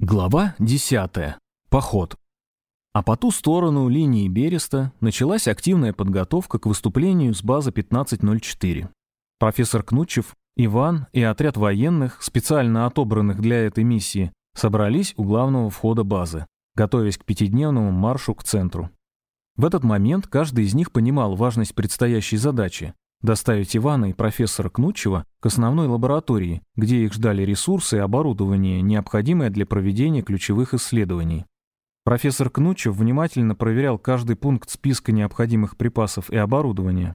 Глава 10. Поход. А по ту сторону линии Береста началась активная подготовка к выступлению с базы 1504. Профессор Кнутчев, Иван и отряд военных, специально отобранных для этой миссии, собрались у главного входа базы, готовясь к пятидневному маршу к центру. В этот момент каждый из них понимал важность предстоящей задачи доставить Ивана и профессора Кнутчева к основной лаборатории, где их ждали ресурсы и оборудование, необходимое для проведения ключевых исследований. Профессор Кнутчев внимательно проверял каждый пункт списка необходимых припасов и оборудования.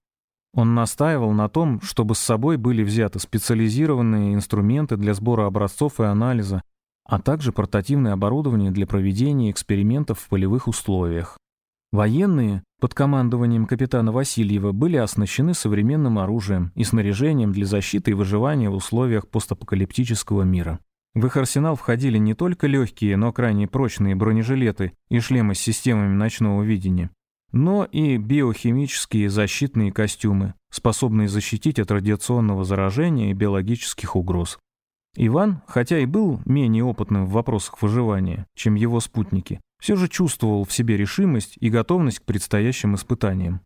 Он настаивал на том, чтобы с собой были взяты специализированные инструменты для сбора образцов и анализа, а также портативное оборудование для проведения экспериментов в полевых условиях. Военные под командованием капитана Васильева были оснащены современным оружием и снаряжением для защиты и выживания в условиях постапокалиптического мира. В их арсенал входили не только легкие, но крайне прочные бронежилеты и шлемы с системами ночного видения, но и биохимические защитные костюмы, способные защитить от радиационного заражения и биологических угроз. Иван, хотя и был менее опытным в вопросах выживания, чем его спутники, все же чувствовал в себе решимость и готовность к предстоящим испытаниям.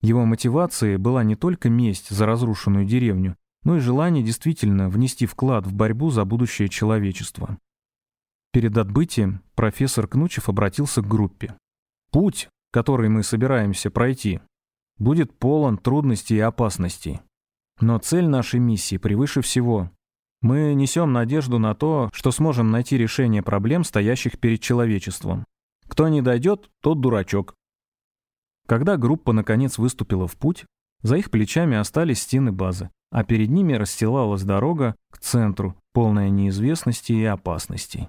Его мотивацией была не только месть за разрушенную деревню, но и желание действительно внести вклад в борьбу за будущее человечества. Перед отбытием профессор Кнучев обратился к группе. «Путь, который мы собираемся пройти, будет полон трудностей и опасностей. Но цель нашей миссии превыше всего. Мы несем надежду на то, что сможем найти решение проблем, стоящих перед человечеством. Кто не дойдет, тот дурачок. Когда группа наконец выступила в путь, за их плечами остались стены базы, а перед ними расстилалась дорога к центру, полная неизвестности и опасностей.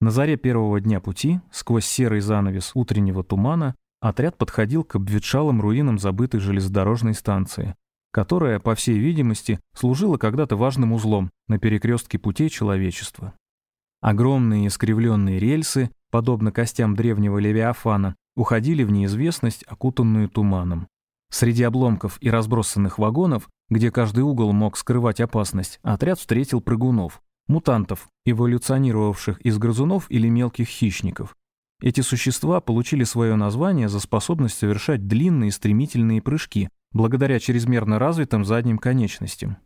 На заре первого дня пути, сквозь серый занавес утреннего тумана, отряд подходил к обветшалым руинам забытой железнодорожной станции, которая, по всей видимости, служила когда-то важным узлом на перекрестке путей человечества. Огромные искривленные рельсы подобно костям древнего Левиафана, уходили в неизвестность, окутанную туманом. Среди обломков и разбросанных вагонов, где каждый угол мог скрывать опасность, отряд встретил прыгунов, мутантов, эволюционировавших из грызунов или мелких хищников. Эти существа получили свое название за способность совершать длинные стремительные прыжки, благодаря чрезмерно развитым задним конечностям.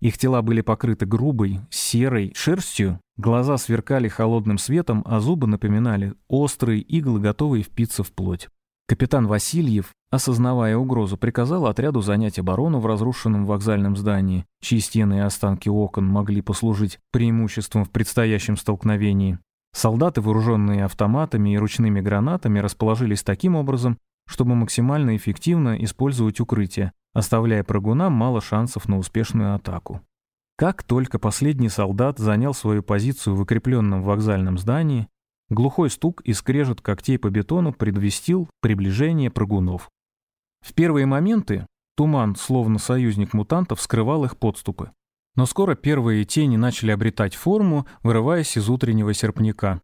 Их тела были покрыты грубой, серой шерстью, глаза сверкали холодным светом, а зубы напоминали острые иглы, готовые впиться в плоть. Капитан Васильев, осознавая угрозу, приказал отряду занять оборону в разрушенном вокзальном здании, чьи стены и останки окон могли послужить преимуществом в предстоящем столкновении. Солдаты, вооруженные автоматами и ручными гранатами, расположились таким образом, чтобы максимально эффективно использовать укрытие, оставляя прыгунам мало шансов на успешную атаку. Как только последний солдат занял свою позицию в укрепленном вокзальном здании, глухой стук и скрежет когтей по бетону предвестил приближение прыгунов. В первые моменты туман, словно союзник мутантов, скрывал их подступы. Но скоро первые тени начали обретать форму, вырываясь из утреннего серпняка.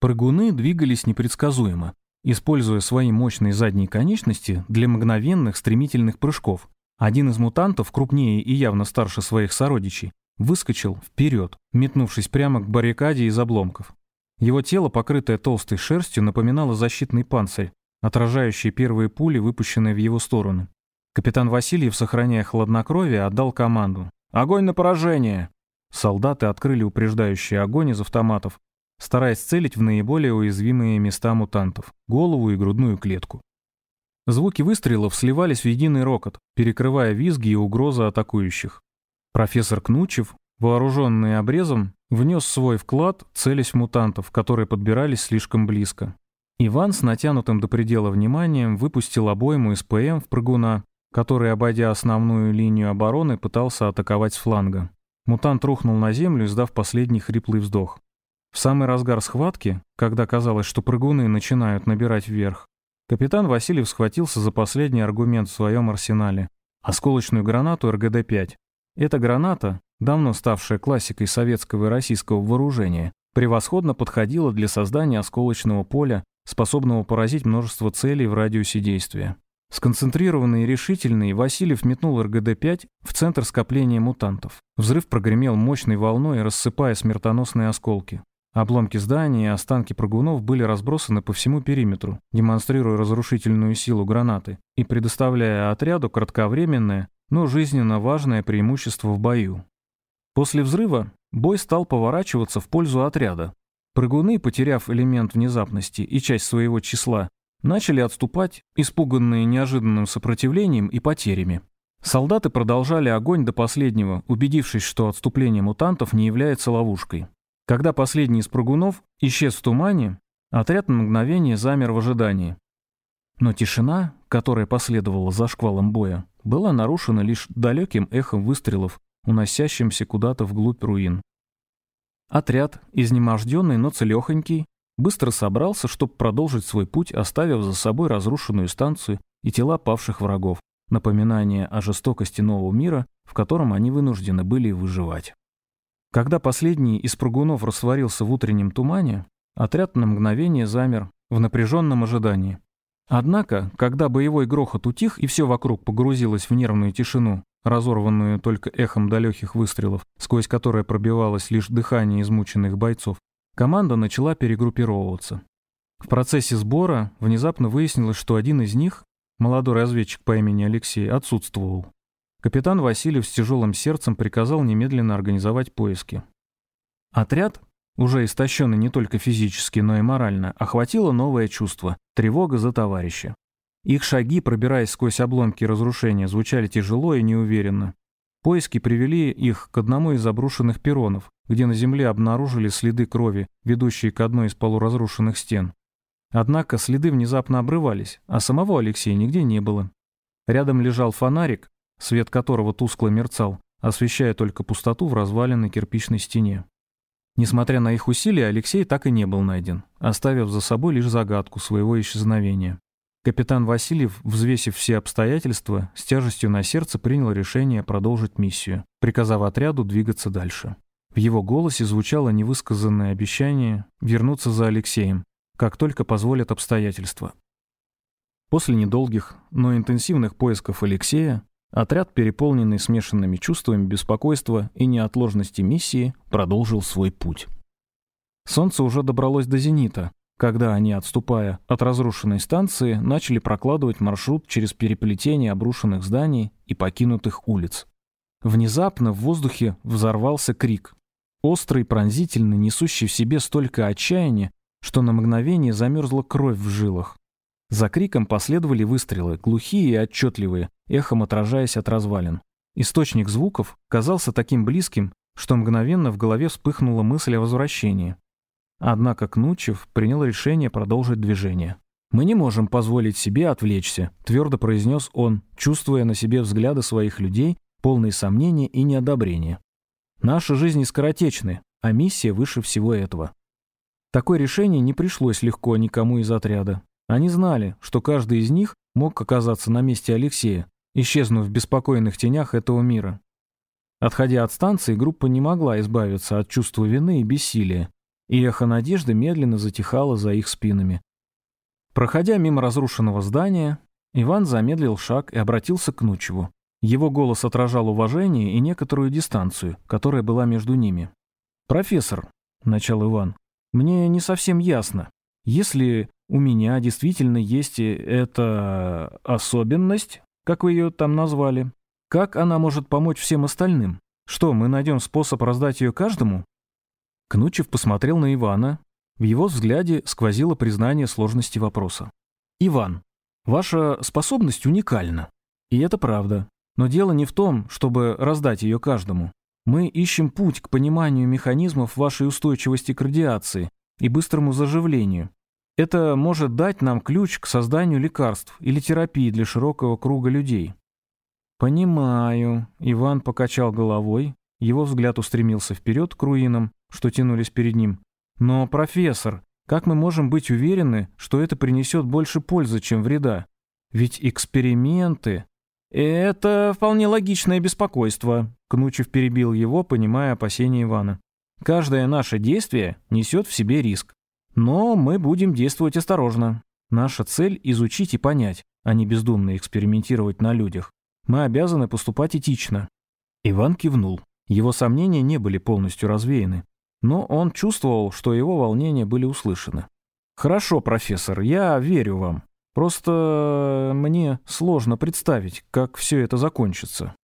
Прыгуны двигались непредсказуемо, используя свои мощные задние конечности для мгновенных стремительных прыжков. Один из мутантов, крупнее и явно старше своих сородичей, выскочил вперед, метнувшись прямо к баррикаде из обломков. Его тело, покрытое толстой шерстью, напоминало защитный панцирь, отражающий первые пули, выпущенные в его сторону. Капитан Васильев, сохраняя хладнокровие, отдал команду. «Огонь на поражение!» Солдаты открыли упреждающий огонь из автоматов, стараясь целить в наиболее уязвимые места мутантов — голову и грудную клетку. Звуки выстрелов сливались в единый рокот, перекрывая визги и угрозы атакующих. Профессор Кнучев, вооруженный обрезом, внес свой вклад, целясь в мутантов, которые подбирались слишком близко. Иван с натянутым до предела вниманием выпустил обойму из ПМ в прыгуна, который, обойдя основную линию обороны, пытался атаковать с фланга. Мутант рухнул на землю, издав последний хриплый вздох. В самый разгар схватки, когда казалось, что прыгуны начинают набирать вверх, капитан Васильев схватился за последний аргумент в своем арсенале — осколочную гранату РГД-5. Эта граната, давно ставшая классикой советского и российского вооружения, превосходно подходила для создания осколочного поля, способного поразить множество целей в радиусе действия. Сконцентрированный и решительный, Васильев метнул РГД-5 в центр скопления мутантов. Взрыв прогремел мощной волной, рассыпая смертоносные осколки. Обломки зданий и останки прыгунов были разбросаны по всему периметру, демонстрируя разрушительную силу гранаты и предоставляя отряду кратковременное, но жизненно важное преимущество в бою. После взрыва бой стал поворачиваться в пользу отряда. Прыгуны, потеряв элемент внезапности и часть своего числа, начали отступать, испуганные неожиданным сопротивлением и потерями. Солдаты продолжали огонь до последнего, убедившись, что отступление мутантов не является ловушкой. Когда последний из прыгунов исчез в тумане, отряд на мгновение замер в ожидании. Но тишина, которая последовала за шквалом боя, была нарушена лишь далеким эхом выстрелов, уносящимся куда-то вглубь руин. Отряд, изнеможденный, но целехонький, быстро собрался, чтобы продолжить свой путь, оставив за собой разрушенную станцию и тела павших врагов, напоминание о жестокости нового мира, в котором они вынуждены были выживать. Когда последний из прыгунов растворился в утреннем тумане, отряд на мгновение замер в напряженном ожидании. Однако, когда боевой грохот утих и все вокруг погрузилось в нервную тишину, разорванную только эхом далеких выстрелов, сквозь которое пробивалось лишь дыхание измученных бойцов, команда начала перегруппировываться. В процессе сбора внезапно выяснилось, что один из них, молодой разведчик по имени Алексей, отсутствовал. Капитан Васильев с тяжелым сердцем приказал немедленно организовать поиски. Отряд, уже истощенный не только физически, но и морально, охватило новое чувство – тревога за товарища. Их шаги, пробираясь сквозь обломки разрушения, звучали тяжело и неуверенно. Поиски привели их к одному из обрушенных перронов, где на земле обнаружили следы крови, ведущие к одной из полуразрушенных стен. Однако следы внезапно обрывались, а самого Алексея нигде не было. Рядом лежал фонарик, свет которого тускло мерцал, освещая только пустоту в разваленной кирпичной стене. Несмотря на их усилия, Алексей так и не был найден, оставив за собой лишь загадку своего исчезновения. Капитан Васильев, взвесив все обстоятельства, с тяжестью на сердце принял решение продолжить миссию, приказав отряду двигаться дальше. В его голосе звучало невысказанное обещание вернуться за Алексеем, как только позволят обстоятельства. После недолгих, но интенсивных поисков Алексея, Отряд, переполненный смешанными чувствами беспокойства и неотложности миссии, продолжил свой путь. Солнце уже добралось до зенита, когда они, отступая от разрушенной станции, начали прокладывать маршрут через переплетение обрушенных зданий и покинутых улиц. Внезапно в воздухе взорвался крик. Острый, пронзительный, несущий в себе столько отчаяния, что на мгновение замерзла кровь в жилах. За криком последовали выстрелы, глухие и отчетливые, эхом отражаясь от развалин. Источник звуков казался таким близким, что мгновенно в голове вспыхнула мысль о возвращении. Однако Кнучев принял решение продолжить движение. «Мы не можем позволить себе отвлечься», — твердо произнес он, чувствуя на себе взгляды своих людей, полные сомнения и неодобрения. «Наша жизнь скоротечны, а миссия выше всего этого». Такое решение не пришлось легко никому из отряда. Они знали, что каждый из них мог оказаться на месте Алексея, исчезнув в беспокойных тенях этого мира. Отходя от станции, группа не могла избавиться от чувства вины и бессилия, и эхо надежды медленно затихало за их спинами. Проходя мимо разрушенного здания, Иван замедлил шаг и обратился к Нучеву. Его голос отражал уважение и некоторую дистанцию, которая была между ними. «Профессор», — начал Иван, — «мне не совсем ясно. Если у меня действительно есть эта особенность, как вы ее там назвали, как она может помочь всем остальным? Что, мы найдем способ раздать ее каждому? Кнучев посмотрел на Ивана. В его взгляде сквозило признание сложности вопроса. «Иван, ваша способность уникальна. И это правда. Но дело не в том, чтобы раздать ее каждому. Мы ищем путь к пониманию механизмов вашей устойчивости к радиации и быстрому заживлению. Это может дать нам ключ к созданию лекарств или терапии для широкого круга людей. Понимаю. Иван покачал головой. Его взгляд устремился вперед к руинам, что тянулись перед ним. Но, профессор, как мы можем быть уверены, что это принесет больше пользы, чем вреда? Ведь эксперименты... Это вполне логичное беспокойство. Кнучев перебил его, понимая опасения Ивана. Каждое наше действие несет в себе риск. Но мы будем действовать осторожно. Наша цель — изучить и понять, а не бездумно экспериментировать на людях. Мы обязаны поступать этично». Иван кивнул. Его сомнения не были полностью развеяны. но он чувствовал, что его волнения были услышаны. «Хорошо, профессор, я верю вам. Просто мне сложно представить, как все это закончится.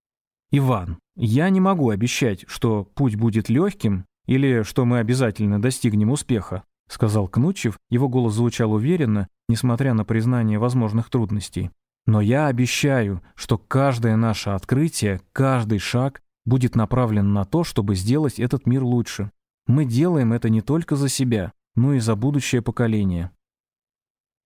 Иван, я не могу обещать, что путь будет легким или что мы обязательно достигнем успеха», сказал Кнучев. Его голос звучал уверенно, несмотря на признание возможных трудностей. «Но я обещаю, что каждое наше открытие, каждый шаг будет направлен на то, чтобы сделать этот мир лучше. Мы делаем это не только за себя, но и за будущее поколение.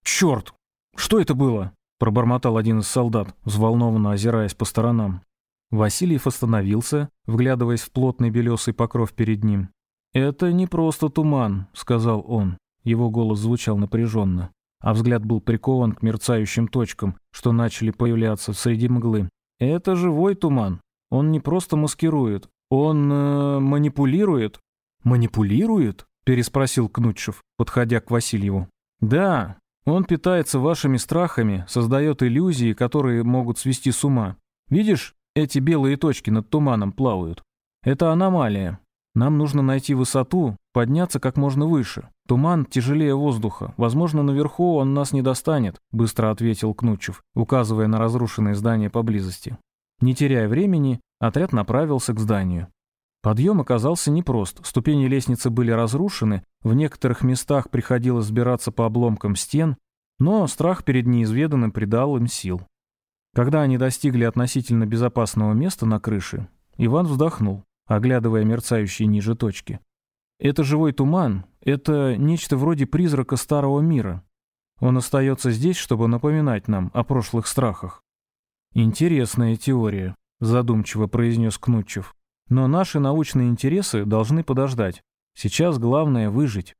«Черт! Что это было?» — пробормотал один из солдат, взволнованно озираясь по сторонам. Васильев остановился, вглядываясь в плотный белесый покров перед ним. «Это не просто туман», — сказал он. Его голос звучал напряженно, а взгляд был прикован к мерцающим точкам, что начали появляться среди мглы. «Это живой туман. Он не просто маскирует, он э, манипулирует». «Манипулирует?» — переспросил Кнутчев, подходя к Васильеву. «Да, он питается вашими страхами, создает иллюзии, которые могут свести с ума. Видишь, эти белые точки над туманом плавают. Это аномалия. Нам нужно найти высоту, подняться как можно выше. Туман тяжелее воздуха. Возможно, наверху он нас не достанет», — быстро ответил Кнутчев, указывая на разрушенные здания поблизости. Не теряя времени, отряд направился к зданию. Подъем оказался непрост, ступени лестницы были разрушены, в некоторых местах приходилось сбираться по обломкам стен, но страх перед неизведанным придал им сил. Когда они достигли относительно безопасного места на крыше, Иван вздохнул, оглядывая мерцающие ниже точки. «Это живой туман, это нечто вроде призрака старого мира. Он остается здесь, чтобы напоминать нам о прошлых страхах». «Интересная теория», — задумчиво произнес Кнутчев. Но наши научные интересы должны подождать. Сейчас главное выжить.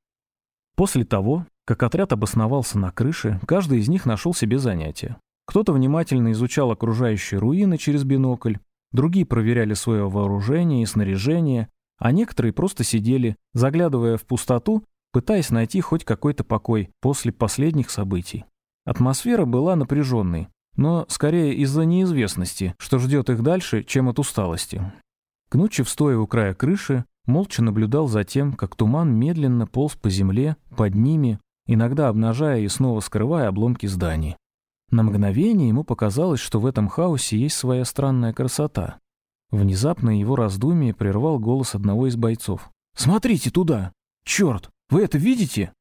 После того, как отряд обосновался на крыше, каждый из них нашел себе занятие. Кто-то внимательно изучал окружающие руины через бинокль, другие проверяли свое вооружение и снаряжение, а некоторые просто сидели, заглядывая в пустоту, пытаясь найти хоть какой-то покой после последних событий. Атмосфера была напряженной, но скорее из-за неизвестности, что ждет их дальше, чем от усталости. Кнутчев, стоя у края крыши, молча наблюдал за тем, как туман медленно полз по земле, под ними, иногда обнажая и снова скрывая обломки зданий. На мгновение ему показалось, что в этом хаосе есть своя странная красота. Внезапно его раздумие прервал голос одного из бойцов. «Смотрите туда! Черт! Вы это видите?»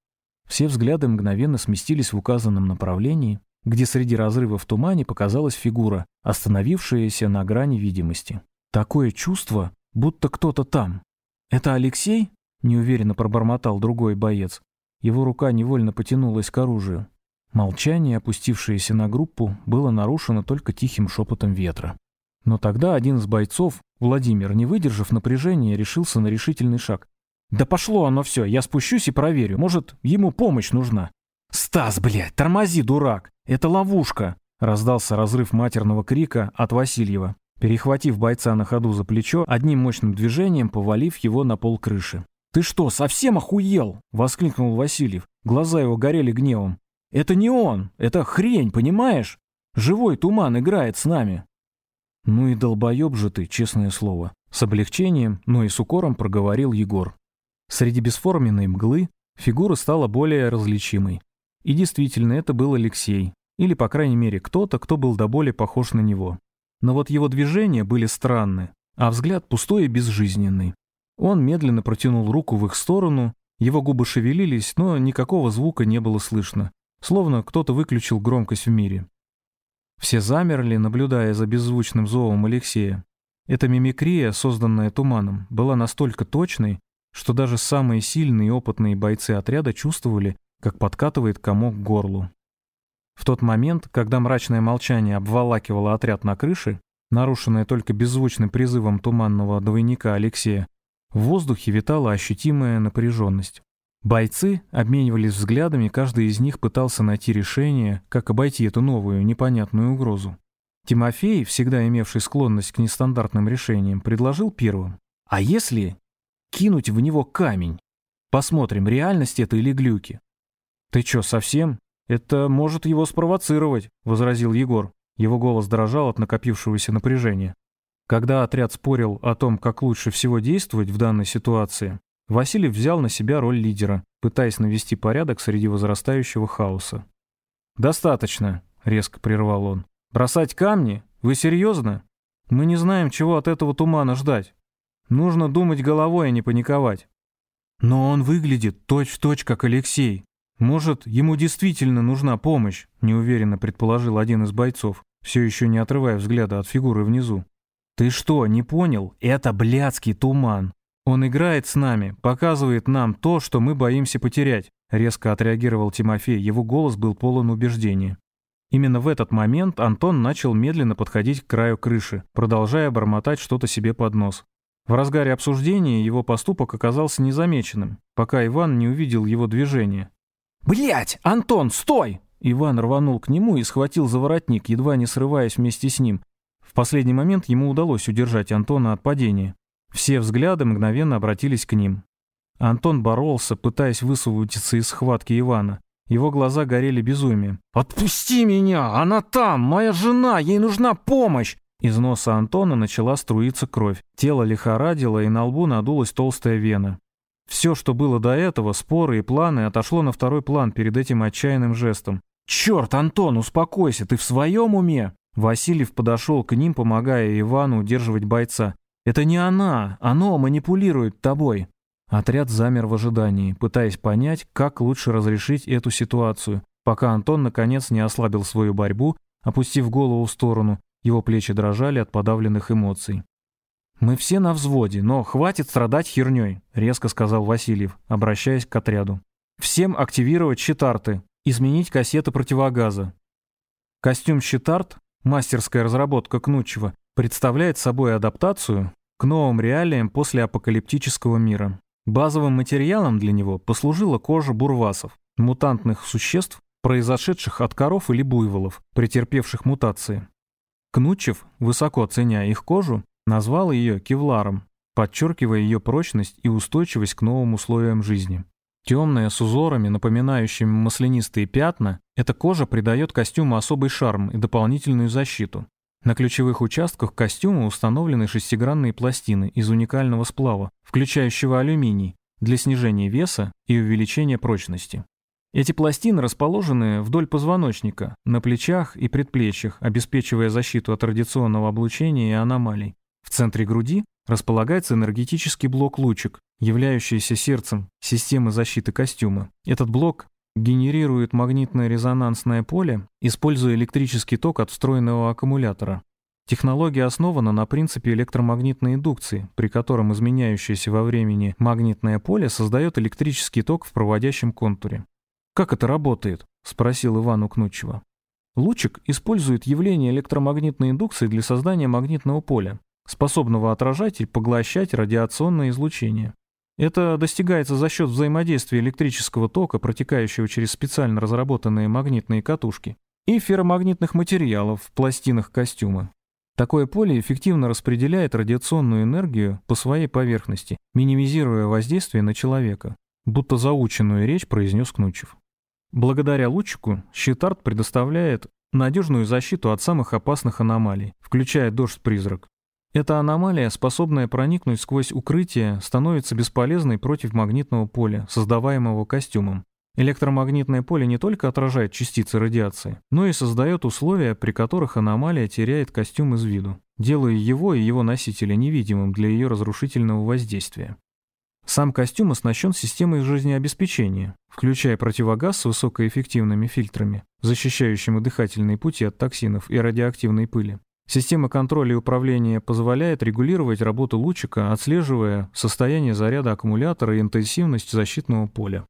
Все взгляды мгновенно сместились в указанном направлении, где среди разрыва в тумане показалась фигура, остановившаяся на грани видимости. Такое чувство, будто кто-то там. «Это Алексей?» — неуверенно пробормотал другой боец. Его рука невольно потянулась к оружию. Молчание, опустившееся на группу, было нарушено только тихим шепотом ветра. Но тогда один из бойцов, Владимир, не выдержав напряжения, решился на решительный шаг. «Да пошло оно все, я спущусь и проверю. Может, ему помощь нужна?» «Стас, блядь, тормози, дурак! Это ловушка!» Раздался разрыв матерного крика от Васильева перехватив бойца на ходу за плечо, одним мощным движением повалив его на пол крыши. «Ты что, совсем охуел?» — воскликнул Васильев. Глаза его горели гневом. «Это не он! Это хрень, понимаешь? Живой туман играет с нами!» «Ну и долбоеб же ты, честное слово!» С облегчением, но и с укором проговорил Егор. Среди бесформенной мглы фигура стала более различимой. И действительно, это был Алексей. Или, по крайней мере, кто-то, кто был до боли похож на него. Но вот его движения были странны, а взгляд пустой и безжизненный. Он медленно протянул руку в их сторону, его губы шевелились, но никакого звука не было слышно, словно кто-то выключил громкость в мире. Все замерли, наблюдая за беззвучным зовом Алексея. Эта мимикрия, созданная туманом, была настолько точной, что даже самые сильные и опытные бойцы отряда чувствовали, как подкатывает комок к горлу. В тот момент, когда мрачное молчание обволакивало отряд на крыше, нарушенное только беззвучным призывом туманного двойника Алексея, в воздухе витала ощутимая напряженность. Бойцы обменивались взглядами, каждый из них пытался найти решение, как обойти эту новую, непонятную угрозу. Тимофей, всегда имевший склонность к нестандартным решениям, предложил первым. «А если кинуть в него камень? Посмотрим, реальность это или глюки». «Ты чё, совсем?» «Это может его спровоцировать», — возразил Егор. Его голос дрожал от накопившегося напряжения. Когда отряд спорил о том, как лучше всего действовать в данной ситуации, Васильев взял на себя роль лидера, пытаясь навести порядок среди возрастающего хаоса. «Достаточно», — резко прервал он. «Бросать камни? Вы серьезно? Мы не знаем, чего от этого тумана ждать. Нужно думать головой, а не паниковать». «Но он выглядит точь-в-точь, -точь, как Алексей. Может, ему действительно нужна помощь?» — неуверенно предположил один из бойцов, все еще не отрывая взгляда от фигуры внизу. «Ты что, не понял? Это блядский туман. Он играет с нами, показывает нам то, что мы боимся потерять», резко отреагировал Тимофей, его голос был полон убеждения. Именно в этот момент Антон начал медленно подходить к краю крыши, продолжая бормотать что-то себе под нос. В разгаре обсуждения его поступок оказался незамеченным, пока Иван не увидел его движение. «Блядь! Антон, стой!» Иван рванул к нему и схватил за воротник, едва не срываясь вместе с ним, в последний момент ему удалось удержать Антона от падения. Все взгляды мгновенно обратились к ним. Антон боролся, пытаясь высвободиться из схватки Ивана. Его глаза горели безумием. «Отпусти меня! Она там! Моя жена! Ей нужна помощь!» Из носа Антона начала струиться кровь. Тело лихорадило, и на лбу надулась толстая вена. Все, что было до этого, споры и планы, отошло на второй план перед этим отчаянным жестом. «Черт, Антон, успокойся, ты в своем уме?» Васильев подошел к ним, помогая Ивану удерживать бойца. «Это не она! Оно манипулирует тобой!» Отряд замер в ожидании, пытаясь понять, как лучше разрешить эту ситуацию, пока Антон наконец не ослабил свою борьбу, опустив голову в сторону, его плечи дрожали от подавленных эмоций. «Мы все на взводе, но хватит страдать херней», — резко сказал Васильев, обращаясь к отряду. «Всем активировать щитарты, изменить кассеты противогаза. Костюм щитарт Мастерская разработка Кнучева представляет собой адаптацию к новым реалиям после апокалиптического мира. Базовым материалом для него послужила кожа бурвасов, мутантных существ, произошедших от коров или буйволов, претерпевших мутации. Кнучев, высоко ценя их кожу, назвал ее кевларом, подчеркивая ее прочность и устойчивость к новым условиям жизни. Темная, с узорами, напоминающими маслянистые пятна, эта кожа придает костюму особый шарм и дополнительную защиту. На ключевых участках костюма установлены шестигранные пластины из уникального сплава, включающего алюминий, для снижения веса и увеличения прочности. Эти пластины расположены вдоль позвоночника, на плечах и предплечьях, обеспечивая защиту от радиационного облучения и аномалий. В центре груди располагается энергетический блок-лучик, являющийся сердцем системы защиты костюма. Этот блок генерирует магнитное резонансное поле, используя электрический ток от встроенного аккумулятора. Технология основана на принципе электромагнитной индукции, при котором изменяющееся во времени магнитное поле создает электрический ток в проводящем контуре. «Как это работает?» – спросил Иван у. Лучик использует явление электромагнитной индукции для создания магнитного поля, способного отражать и поглощать радиационное излучение. Это достигается за счет взаимодействия электрического тока, протекающего через специально разработанные магнитные катушки, и ферромагнитных материалов в пластинах костюма. Такое поле эффективно распределяет радиационную энергию по своей поверхности, минимизируя воздействие на человека, будто заученную речь произнес Кнучев. Благодаря лучику щитарт предоставляет надежную защиту от самых опасных аномалий, включая дождь-призрак, эта аномалия, способная проникнуть сквозь укрытие, становится бесполезной против магнитного поля, создаваемого костюмом. Электромагнитное поле не только отражает частицы радиации, но и создает условия, при которых аномалия теряет костюм из виду, делая его и его носителя невидимым для ее разрушительного воздействия. Сам костюм оснащен системой жизнеобеспечения, включая противогаз с высокоэффективными фильтрами, защищающими дыхательные пути от токсинов и радиоактивной пыли, Система контроля и управления позволяет регулировать работу лучика, отслеживая состояние заряда аккумулятора и интенсивность защитного поля.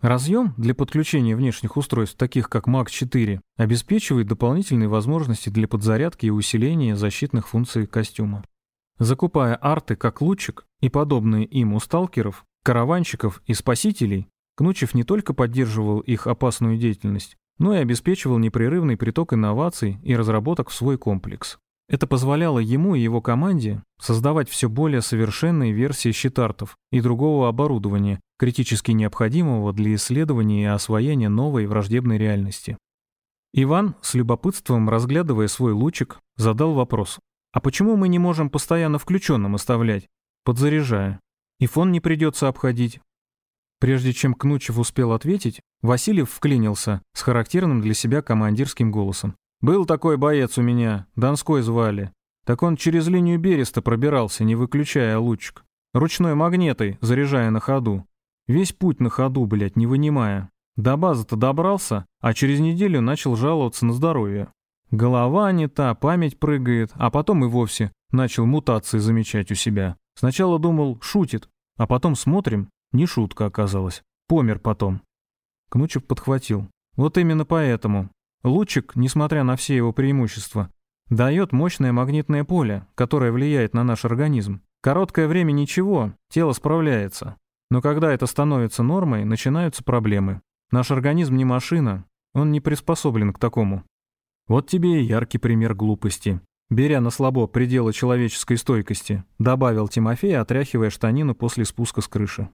Разъем для подключения внешних устройств, таких как MAC-4, обеспечивает дополнительные возможности для подзарядки и усиления защитных функций костюма. Закупая арты как лучик и подобные им у сталкеров, караванщиков и спасителей, Кнучев не только поддерживал их опасную деятельность, но и обеспечивал непрерывный приток инноваций и разработок в свой комплекс. Это позволяло ему и его команде создавать все более совершенные версии щитартов и другого оборудования, критически необходимого для исследования и освоения новой враждебной реальности. Иван, с любопытством разглядывая свой лучик, задал вопрос. «А почему мы не можем постоянно включенным оставлять, подзаряжая?» И фон не придется обходить. Прежде чем Кнучев успел ответить, Васильев вклинился с характерным для себя командирским голосом. «Был такой боец у меня, Донской звали. Так он через линию Береста пробирался, не выключая лучик. Ручной магнетой, заряжая на ходу. Весь путь на ходу, блядь, не вынимая. До базы-то добрался, а через неделю начал жаловаться на здоровье. Голова не та, память прыгает, а потом и вовсе начал мутации замечать у себя. Сначала думал, шутит, а потом смотрим, не шутка оказалась. Помер потом. Кнучев подхватил. Вот именно поэтому. Лучик, несмотря на все его преимущества, дает мощное магнитное поле, которое влияет на наш организм. Короткое время ничего, тело справляется. Но когда это становится нормой, начинаются проблемы. Наш организм не машина, он не приспособлен к такому. Вот тебе и яркий пример глупости. Беря на слабо пределы человеческой стойкости, добавил Тимофей, отряхивая штанину после спуска с крыши.